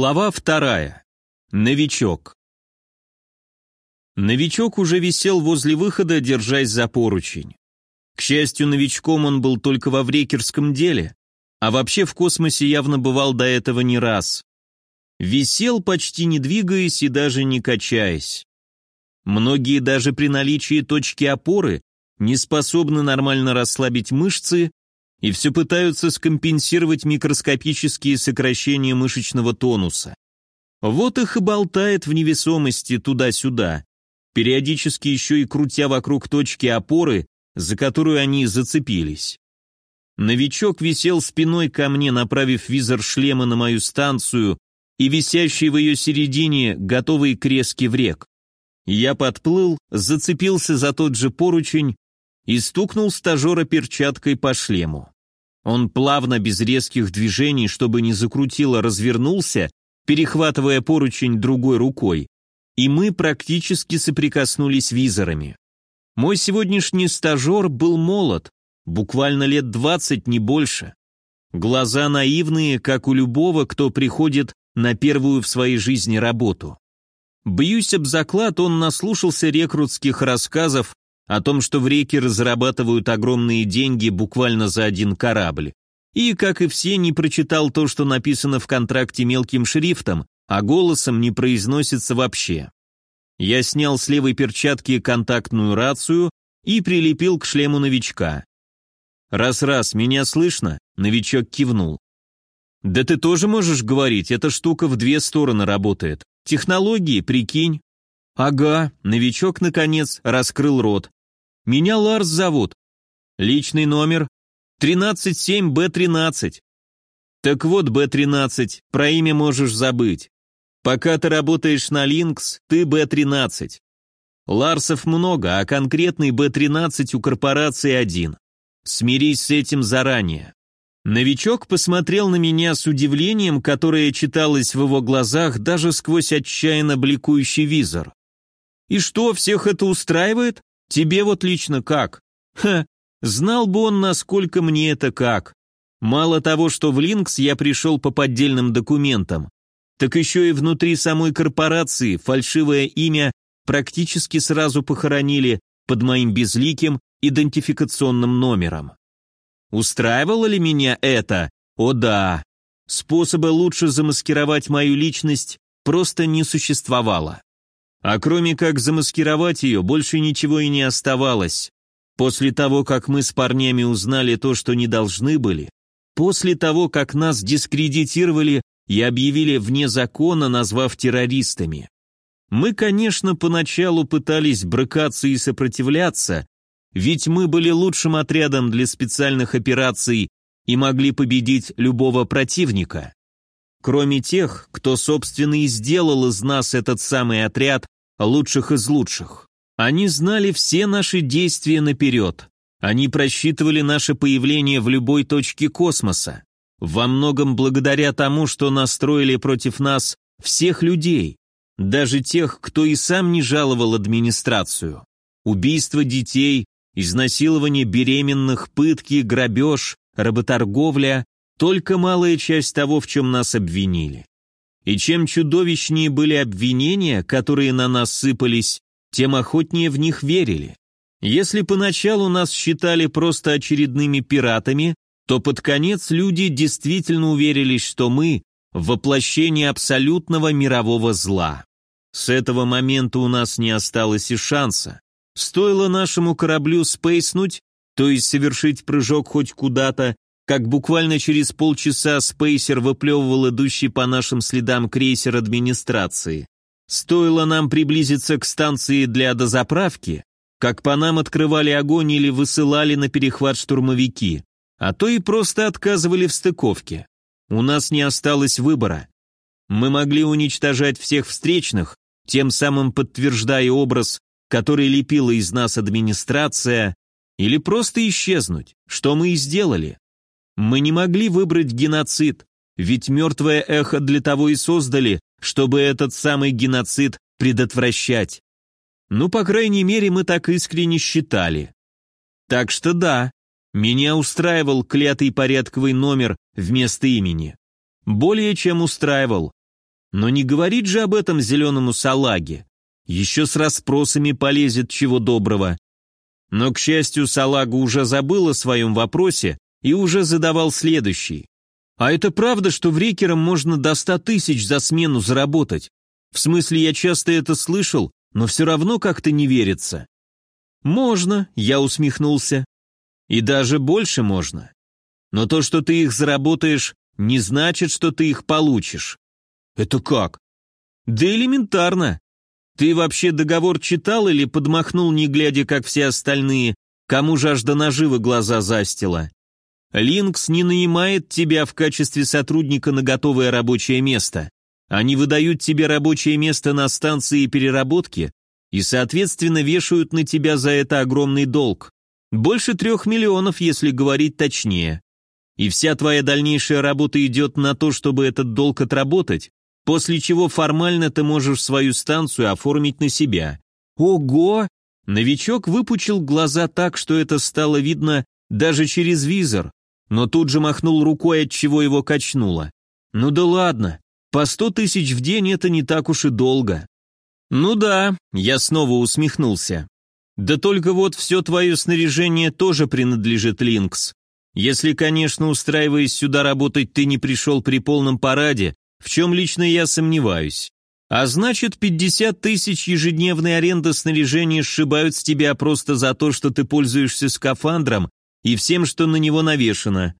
Глава вторая. Новичок. Новичок уже висел возле выхода, держась за поручень. К счастью, новичком он был только во врекерском деле, а вообще в космосе явно бывал до этого не раз. Висел, почти не двигаясь и даже не качаясь. Многие даже при наличии точки опоры не способны нормально расслабить мышцы и все пытаются скомпенсировать микроскопические сокращения мышечного тонуса. Вот их и болтает в невесомости туда-сюда, периодически еще и крутя вокруг точки опоры, за которую они зацепились. Новичок висел спиной ко мне, направив визор шлема на мою станцию и висящий в ее середине, готовый к резке в рек. Я подплыл, зацепился за тот же поручень и стукнул стажера перчаткой по шлему. Он плавно, без резких движений, чтобы не закрутило, развернулся, перехватывая поручень другой рукой, и мы практически соприкоснулись визорами. Мой сегодняшний стажер был молод, буквально лет двадцать, не больше. Глаза наивные, как у любого, кто приходит на первую в своей жизни работу. Бьюсь об заклад, он наслушался рекрутских рассказов о том, что в реке разрабатывают огромные деньги буквально за один корабль. И, как и все, не прочитал то, что написано в контракте мелким шрифтом, а голосом не произносится вообще. Я снял с левой перчатки контактную рацию и прилепил к шлему новичка. «Раз-раз, меня слышно?» — новичок кивнул. «Да ты тоже можешь говорить, эта штука в две стороны работает. Технологии, прикинь». «Ага», — новичок, наконец, раскрыл рот. Меня Ларс зовут. Личный номер 137Б13. Так вот, Б13, про имя можешь забыть. Пока ты работаешь на Линкс, ты Б13. Ларсов много, а конкретный Б13 у корпорации один. Смирись с этим заранее. Новичок посмотрел на меня с удивлением, которое читалось в его глазах даже сквозь отчаянно бликующий визор. «И что, всех это устраивает?» Тебе вот лично как? Ха, знал бы он, насколько мне это как. Мало того, что в Линкс я пришел по поддельным документам, так еще и внутри самой корпорации фальшивое имя практически сразу похоронили под моим безликим идентификационным номером. Устраивало ли меня это? О да. Способа лучше замаскировать мою личность просто не существовало. А кроме как замаскировать ее, больше ничего и не оставалось. После того, как мы с парнями узнали то, что не должны были, после того, как нас дискредитировали и объявили вне закона, назвав террористами. Мы, конечно, поначалу пытались брыкаться и сопротивляться, ведь мы были лучшим отрядом для специальных операций и могли победить любого противника. Кроме тех, кто, собственно, и сделал из нас этот самый отряд лучших из лучших. Они знали все наши действия наперед. Они просчитывали наше появление в любой точке космоса. Во многом благодаря тому, что настроили против нас всех людей, даже тех, кто и сам не жаловал администрацию. Убийство детей, изнасилование беременных, пытки, грабеж, работорговля – только малая часть того, в чем нас обвинили. И чем чудовищнее были обвинения, которые на нас сыпались, тем охотнее в них верили. Если поначалу нас считали просто очередными пиратами, то под конец люди действительно уверились, что мы – воплощение абсолютного мирового зла. С этого момента у нас не осталось и шанса. Стоило нашему кораблю спейснуть, то есть совершить прыжок хоть куда-то, как буквально через полчаса спейсер выплевывал идущий по нашим следам крейсер администрации. Стоило нам приблизиться к станции для дозаправки, как по нам открывали огонь или высылали на перехват штурмовики, а то и просто отказывали в стыковке. У нас не осталось выбора. Мы могли уничтожать всех встречных, тем самым подтверждая образ, который лепила из нас администрация, или просто исчезнуть, что мы и сделали. Мы не могли выбрать геноцид, ведь мертвое эхо для того и создали, чтобы этот самый геноцид предотвращать. Ну, по крайней мере, мы так искренне считали. Так что да, меня устраивал клятый порядковый номер вместо имени. Более чем устраивал. Но не говорит же об этом зеленому салаге. Еще с расспросами полезет чего доброго. Но, к счастью, салага уже забыл о своем вопросе и уже задавал следующий. А это правда, что в рекером можно до ста тысяч за смену заработать? В смысле, я часто это слышал, но все равно как-то не верится. Можно, я усмехнулся. И даже больше можно. Но то, что ты их заработаешь, не значит, что ты их получишь. Это как? Да элементарно. Ты вообще договор читал или подмахнул, не глядя, как все остальные, кому жажда наживы глаза застила? Линкс не нанимает тебя в качестве сотрудника на готовое рабочее место. Они выдают тебе рабочее место на станции переработки и, соответственно, вешают на тебя за это огромный долг. Больше трех миллионов, если говорить точнее. И вся твоя дальнейшая работа идет на то, чтобы этот долг отработать, после чего формально ты можешь свою станцию оформить на себя. Ого! Новичок выпучил глаза так, что это стало видно даже через визор, но тут же махнул рукой, от чего его качнуло. Ну да ладно, по сто тысяч в день это не так уж и долго. Ну да, я снова усмехнулся. Да только вот все твое снаряжение тоже принадлежит Линкс. Если, конечно, устраиваясь сюда работать, ты не пришел при полном параде, в чем лично я сомневаюсь. А значит, 50 тысяч ежедневной аренды снаряжения сшибают с тебя просто за то, что ты пользуешься скафандром и всем, что на него навешено.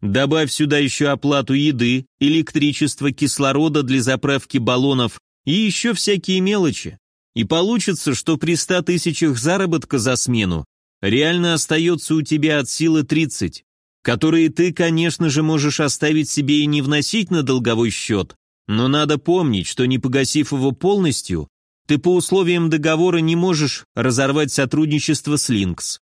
Добавь сюда еще оплату еды, электричества, кислорода для заправки баллонов и еще всякие мелочи. И получится, что при 100 тысячах заработка за смену реально остается у тебя от силы 30, которые ты, конечно же, можешь оставить себе и не вносить на долговой счет, но надо помнить, что не погасив его полностью, ты по условиям договора не можешь разорвать сотрудничество с Линкс.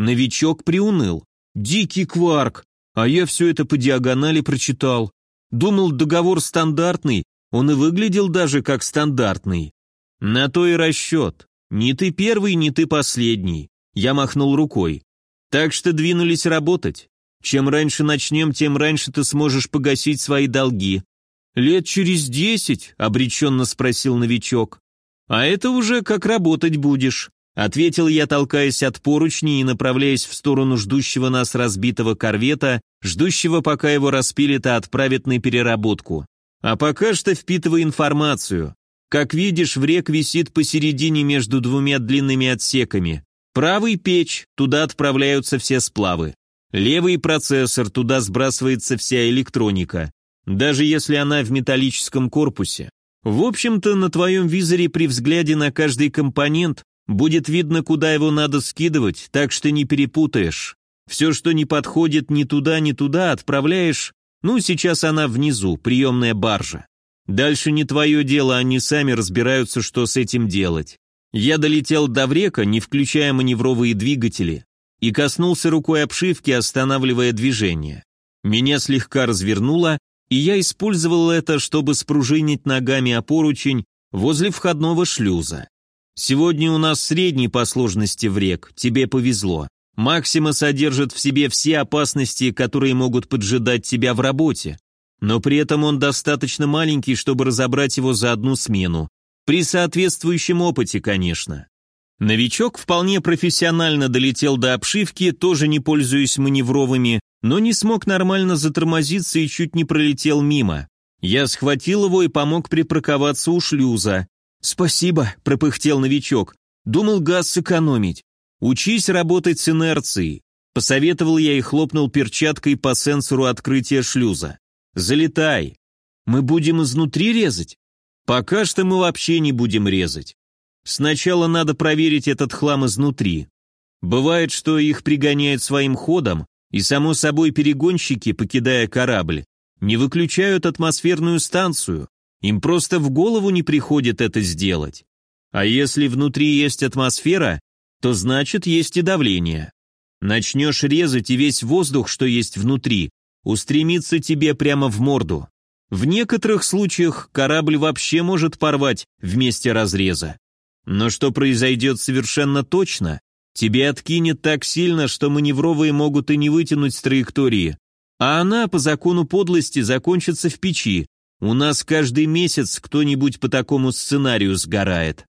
Новичок приуныл. Дикий кварк. А я все это по диагонали прочитал. Думал, договор стандартный, он и выглядел даже как стандартный. На то и расчет. Ни ты первый, ни ты последний. Я махнул рукой. Так что двинулись работать. Чем раньше начнем, тем раньше ты сможешь погасить свои долги. Лет через десять, обреченно спросил новичок. А это уже как работать будешь. Ответил я, толкаясь от поручни и направляясь в сторону ждущего нас разбитого корвета, ждущего, пока его распилят и отправят на переработку. А пока что впитывай информацию. Как видишь, в рек висит посередине между двумя длинными отсеками. Правый печь, туда отправляются все сплавы. Левый процессор, туда сбрасывается вся электроника. Даже если она в металлическом корпусе. В общем-то, на твоем визоре при взгляде на каждый компонент будет видно, куда его надо скидывать, так что не перепутаешь. Все, что не подходит ни туда, ни туда, отправляешь. Ну, сейчас она внизу, приемная баржа. Дальше не твое дело, они сами разбираются, что с этим делать. Я долетел до врека, не включая маневровые двигатели, и коснулся рукой обшивки, останавливая движение. Меня слегка развернуло, и я использовал это, чтобы спружинить ногами о поручень возле входного шлюза. Сегодня у нас средний по сложности врек, тебе повезло. Максима содержит в себе все опасности, которые могут поджидать тебя в работе но при этом он достаточно маленький, чтобы разобрать его за одну смену. При соответствующем опыте, конечно. Новичок вполне профессионально долетел до обшивки, тоже не пользуясь маневровыми, но не смог нормально затормозиться и чуть не пролетел мимо. Я схватил его и помог припарковаться у шлюза. «Спасибо», — пропыхтел новичок. «Думал газ сэкономить. Учись работать с инерцией». Посоветовал я и хлопнул перчаткой по сенсору открытия шлюза. Залетай. Мы будем изнутри резать? Пока что мы вообще не будем резать. Сначала надо проверить этот хлам изнутри. Бывает, что их пригоняют своим ходом, и, само собой, перегонщики, покидая корабль, не выключают атмосферную станцию, им просто в голову не приходит это сделать. А если внутри есть атмосфера, то значит есть и давление. Начнешь резать, и весь воздух, что есть внутри, устремится тебе прямо в морду. В некоторых случаях корабль вообще может порвать вместе разреза. Но что произойдет совершенно точно, тебе откинет так сильно, что маневровые могут и не вытянуть с траектории, а она по закону подлости закончится в печи, У нас каждый месяц кто-нибудь по такому сценарию сгорает.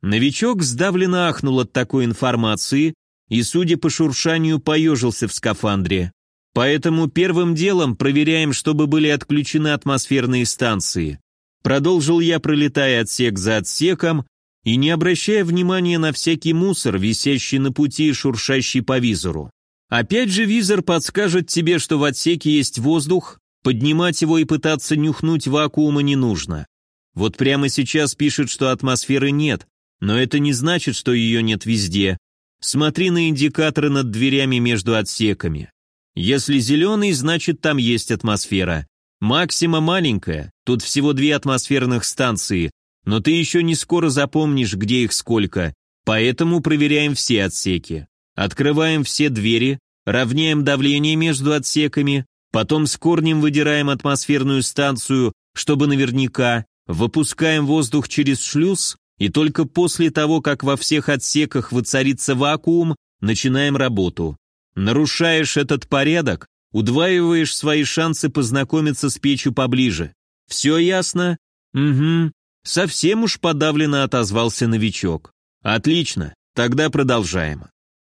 Новичок сдавленно ахнул от такой информации и, судя по шуршанию, поежился в скафандре. Поэтому первым делом проверяем, чтобы были отключены атмосферные станции. Продолжил я, пролетая отсек за отсеком и не обращая внимания на всякий мусор, висящий на пути и шуршащий по визору. Опять же визор подскажет тебе, что в отсеке есть воздух, поднимать его и пытаться нюхнуть вакуума не нужно. Вот прямо сейчас пишет, что атмосферы нет, но это не значит, что ее нет везде. Смотри на индикаторы над дверями между отсеками. Если зеленый, значит там есть атмосфера. Максима маленькая, тут всего две атмосферных станции, но ты еще не скоро запомнишь, где их сколько, поэтому проверяем все отсеки. Открываем все двери, равняем давление между отсеками, потом с корнем выдираем атмосферную станцию, чтобы наверняка, выпускаем воздух через шлюз, и только после того, как во всех отсеках воцарится вакуум, начинаем работу. Нарушаешь этот порядок, удваиваешь свои шансы познакомиться с печью поближе. Все ясно? Угу. Совсем уж подавленно отозвался новичок. Отлично, тогда продолжаем.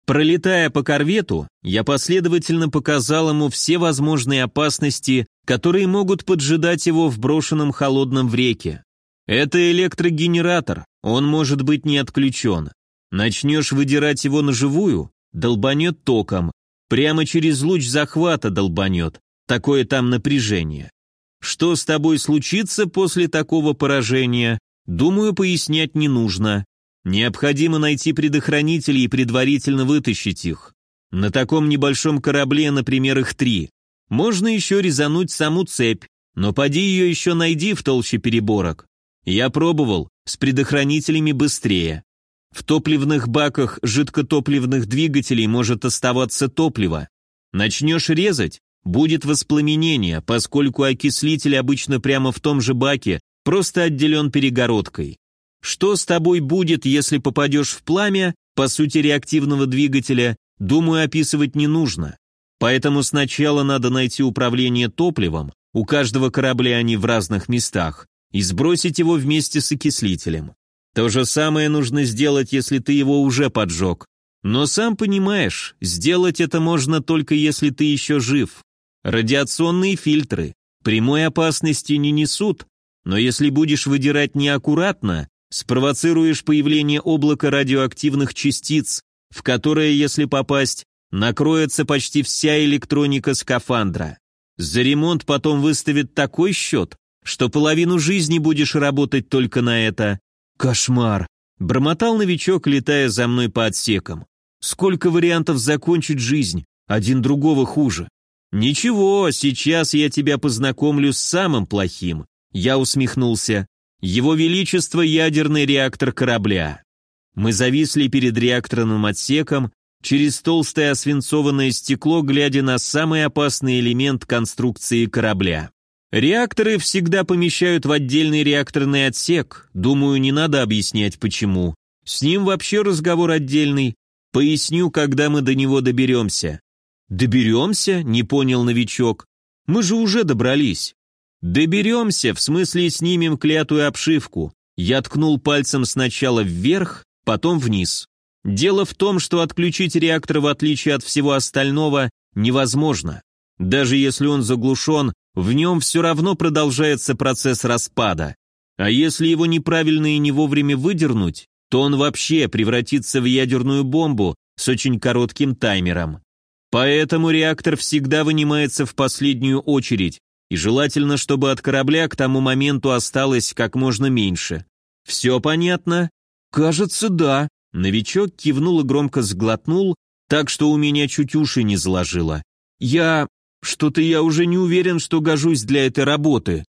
Пролетая по корвету, я последовательно показал ему все возможные опасности, которые могут поджидать его в брошенном холодном в реке. Это электрогенератор, он может быть не отключен. Начнешь выдирать его на живую, долбанет током, прямо через луч захвата долбанет, такое там напряжение. Что с тобой случится после такого поражения, думаю, пояснять не нужно. Необходимо найти предохранители и предварительно вытащить их. На таком небольшом корабле, например, их три. Можно еще резануть саму цепь, но поди ее еще найди в толще переборок. Я пробовал, с предохранителями быстрее. В топливных баках жидкотопливных двигателей может оставаться топливо. Начнешь резать, будет воспламенение, поскольку окислитель обычно прямо в том же баке, просто отделен перегородкой. Что с тобой будет, если попадешь в пламя, по сути реактивного двигателя, думаю, описывать не нужно. Поэтому сначала надо найти управление топливом, у каждого корабля они в разных местах, и сбросить его вместе с окислителем. То же самое нужно сделать, если ты его уже поджег. Но сам понимаешь, сделать это можно только если ты еще жив. Радиационные фильтры прямой опасности не несут, но если будешь выдирать неаккуратно, спровоцируешь появление облака радиоактивных частиц, в которое, если попасть, накроется почти вся электроника скафандра. За ремонт потом выставят такой счет, что половину жизни будешь работать только на это. Кошмар. Бормотал новичок, летая за мной по отсекам. Сколько вариантов закончить жизнь, один другого хуже. Ничего, сейчас я тебя познакомлю с самым плохим. Я усмехнулся. Его Величество ядерный реактор корабля. Мы зависли перед реакторным отсеком, через толстое освинцованное стекло, глядя на самый опасный элемент конструкции корабля. Реакторы всегда помещают в отдельный реакторный отсек, думаю, не надо объяснять почему. С ним вообще разговор отдельный, поясню, когда мы до него доберемся. Доберемся? Не понял новичок. Мы же уже добрались. «Доберемся, в смысле снимем клятую обшивку». Я ткнул пальцем сначала вверх, потом вниз. Дело в том, что отключить реактор, в отличие от всего остального, невозможно. Даже если он заглушен, в нем все равно продолжается процесс распада. А если его неправильно и не вовремя выдернуть, то он вообще превратится в ядерную бомбу с очень коротким таймером. Поэтому реактор всегда вынимается в последнюю очередь, и желательно, чтобы от корабля к тому моменту осталось как можно меньше. Все понятно? Кажется, да. Новичок кивнул и громко сглотнул, так что у меня чуть уши не заложило. Я... что-то я уже не уверен, что гожусь для этой работы.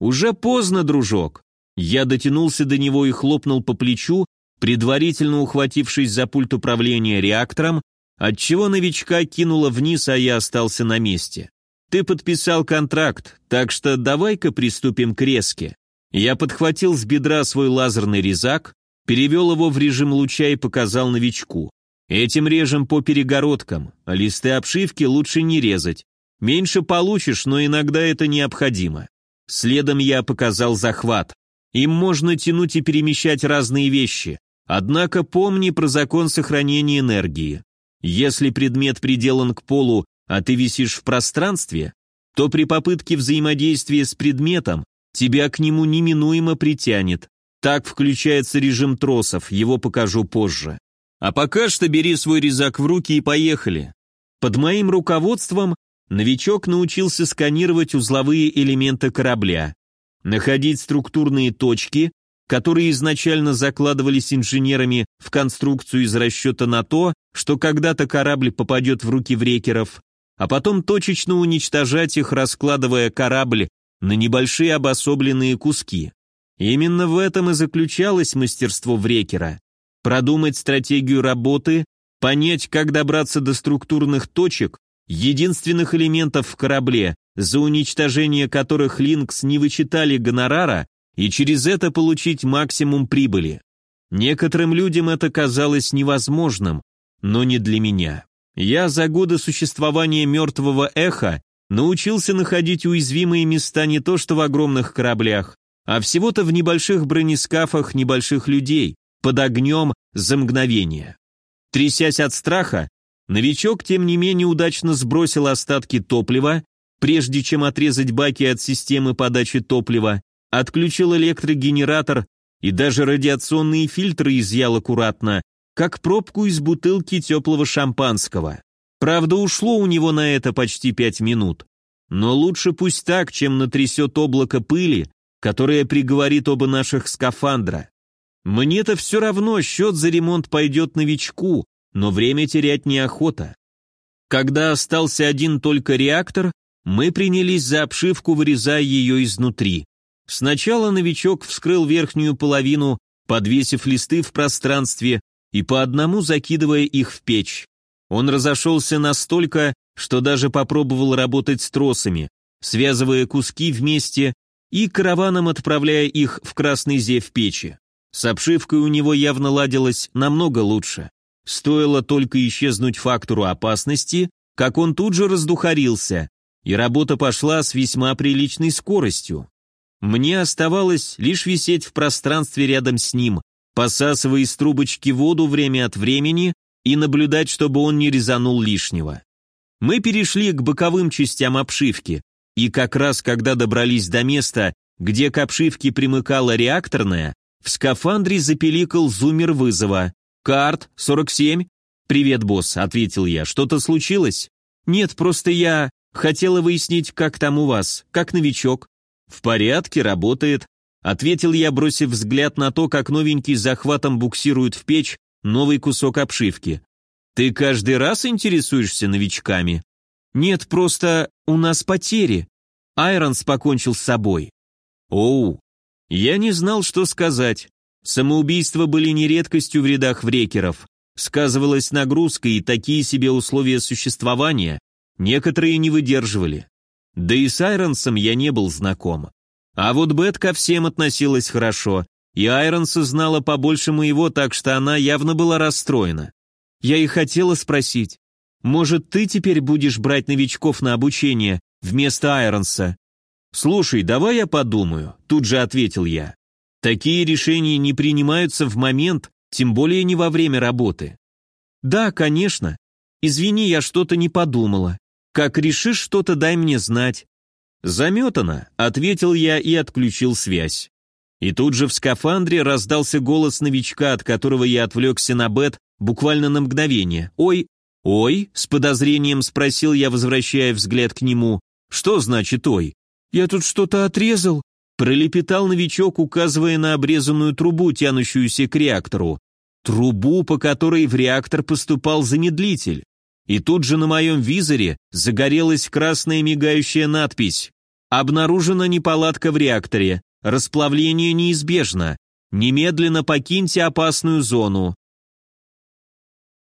Уже поздно, дружок. Я дотянулся до него и хлопнул по плечу, предварительно ухватившись за пульт управления реактором, отчего новичка кинуло вниз, а я остался на месте. Ты подписал контракт, так что давай-ка приступим к резке. Я подхватил с бедра свой лазерный резак, перевел его в режим луча и показал новичку. Этим режем по перегородкам, а листы обшивки лучше не резать. Меньше получишь, но иногда это необходимо. Следом я показал захват. Им можно тянуть и перемещать разные вещи. Однако помни про закон сохранения энергии. Если предмет приделан к полу, а ты висишь в пространстве, то при попытке взаимодействия с предметом тебя к нему неминуемо притянет. Так включается режим тросов, его покажу позже. А пока что бери свой резак в руки и поехали. Под моим руководством новичок научился сканировать узловые элементы корабля, находить структурные точки, которые изначально закладывались инженерами в конструкцию из расчета на то, что когда-то корабль попадет в руки врекеров, а потом точечно уничтожать их, раскладывая корабль на небольшие обособленные куски. Именно в этом и заключалось мастерство врекера. Продумать стратегию работы, понять, как добраться до структурных точек, единственных элементов в корабле, за уничтожение которых Линкс не вычитали гонорара, и через это получить максимум прибыли. Некоторым людям это казалось невозможным, но не для меня. Я за годы существования мертвого эха научился находить уязвимые места не то что в огромных кораблях, а всего-то в небольших бронескафах небольших людей, под огнем за мгновение. Трясясь от страха, новичок тем не менее удачно сбросил остатки топлива, прежде чем отрезать баки от системы подачи топлива, отключил электрогенератор и даже радиационные фильтры изъял аккуратно, как пробку из бутылки теплого шампанского. Правда, ушло у него на это почти пять минут. Но лучше пусть так, чем натрясет облако пыли, которое приговорит оба наших скафандра. Мне-то все равно счет за ремонт пойдет новичку, но время терять неохота. Когда остался один только реактор, мы принялись за обшивку, вырезая ее изнутри. Сначала новичок вскрыл верхнюю половину, подвесив листы в пространстве и по одному закидывая их в печь. Он разошелся настолько, что даже попробовал работать с тросами, связывая куски вместе и караваном отправляя их в красный зев печи. С обшивкой у него явно ладилось намного лучше. Стоило только исчезнуть фактору опасности, как он тут же раздухарился, и работа пошла с весьма приличной скоростью. Мне оставалось лишь висеть в пространстве рядом с ним, посасывая из трубочки воду время от времени и наблюдать, чтобы он не резанул лишнего. Мы перешли к боковым частям обшивки, и как раз когда добрались до места, где к обшивке примыкала реакторная, в скафандре запеликал зумер вызова. «Карт, 47?» «Привет, босс», — ответил я. «Что-то случилось?» «Нет, просто я хотела выяснить, как там у вас, как новичок». «В порядке, работает», — ответил я, бросив взгляд на то, как новенький захватом буксирует в печь новый кусок обшивки. «Ты каждый раз интересуешься новичками?» «Нет, просто у нас потери. Айронс покончил с собой». «Оу, я не знал, что сказать. Самоубийства были не редкостью в рядах врекеров. Сказывалась нагрузка и такие себе условия существования. Некоторые не выдерживали. Да и с Айронсом я не был знаком. А вот Бет ко всем относилась хорошо, и Айронса знала побольше моего, так что она явно была расстроена. Я и хотела спросить, может, ты теперь будешь брать новичков на обучение вместо Айронса? «Слушай, давай я подумаю», — тут же ответил я. «Такие решения не принимаются в момент, тем более не во время работы». «Да, конечно. Извини, я что-то не подумала. Как решишь что-то, дай мне знать». «Заметано», — ответил я и отключил связь. И тут же в скафандре раздался голос новичка, от которого я отвлекся на бет буквально на мгновение. «Ой, ой?» — с подозрением спросил я, возвращая взгляд к нему. «Что значит «ой»?» «Я тут что-то отрезал», — пролепетал новичок, указывая на обрезанную трубу, тянущуюся к реактору. Трубу, по которой в реактор поступал замедлитель. И тут же на моем визоре загорелась красная мигающая надпись «Обнаружена неполадка в реакторе. Расплавление неизбежно. Немедленно покиньте опасную зону».